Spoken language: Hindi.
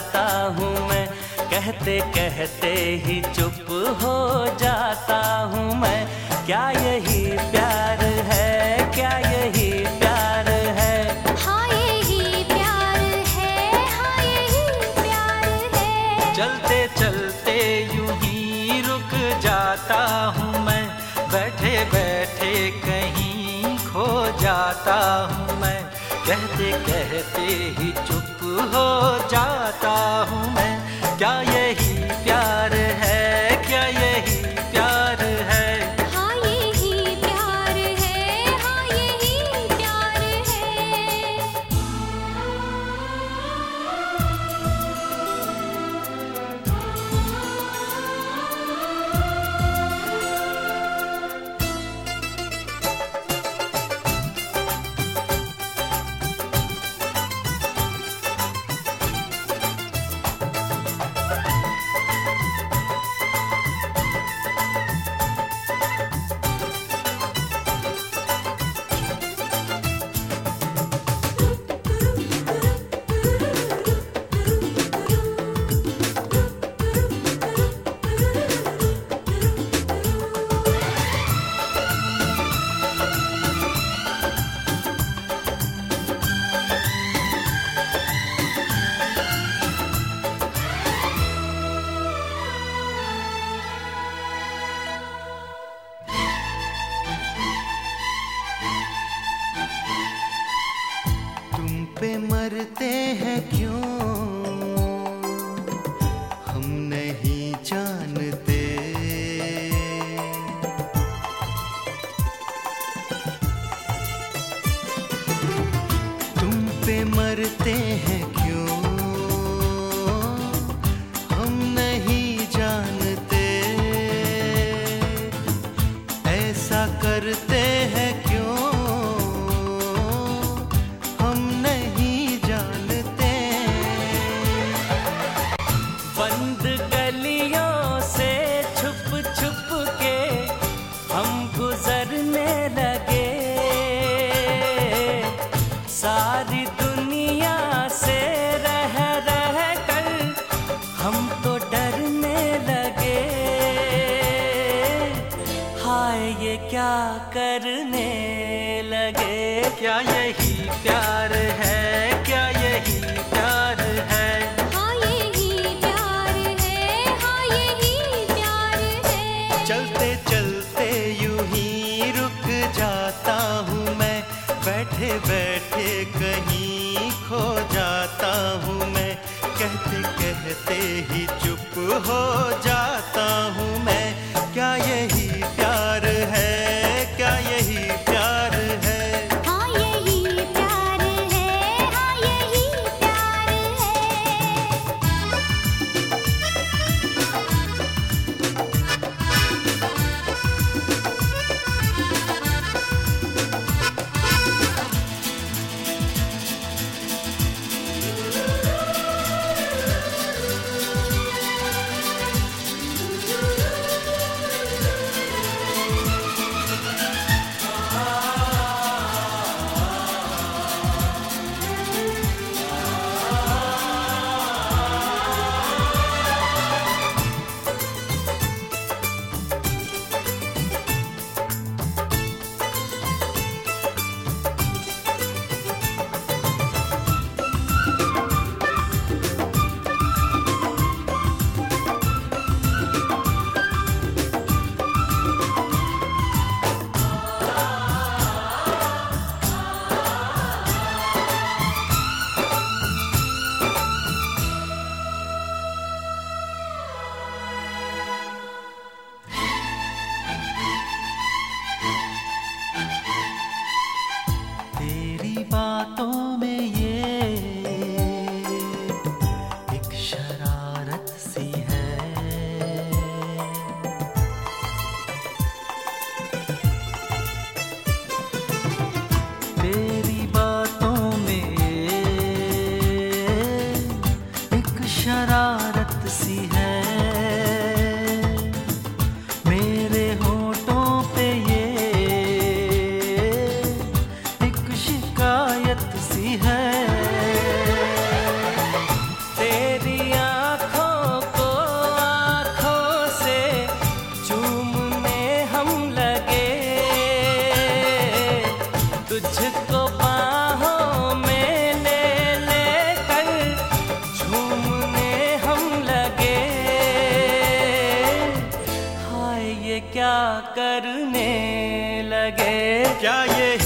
जाता हूँ मैं। कहते कहते ही चुप हो जाता हूँ मैं। क्या यही प्यार है? क्या यही प्यार है? हाँ यही प्यार है। हाँ यही प्यार है। चलते चलते यूँ ही रुक जाता हूँ मैं। बैठे बैठे कहीं खो जाता हूँ मैं। कहते कहते ही चुप हो जाता हूँ मैं। क्या पे मरते हैं क्यों? हम नहीं जानते। तुम पे मरते हैं करने लगे। क्या यही प्यार है? क्या यही प्यार है? हाँ यही प्यार है। हाँ यही प्यार है। चलते चलते यूँ ही रुक जाता हूँ मैं। बैठे बैठे कहीं खो जाता हूँ मैं। कहते कहते ही चुप हो जाता हूँ मैं। करने लगे। क्या यही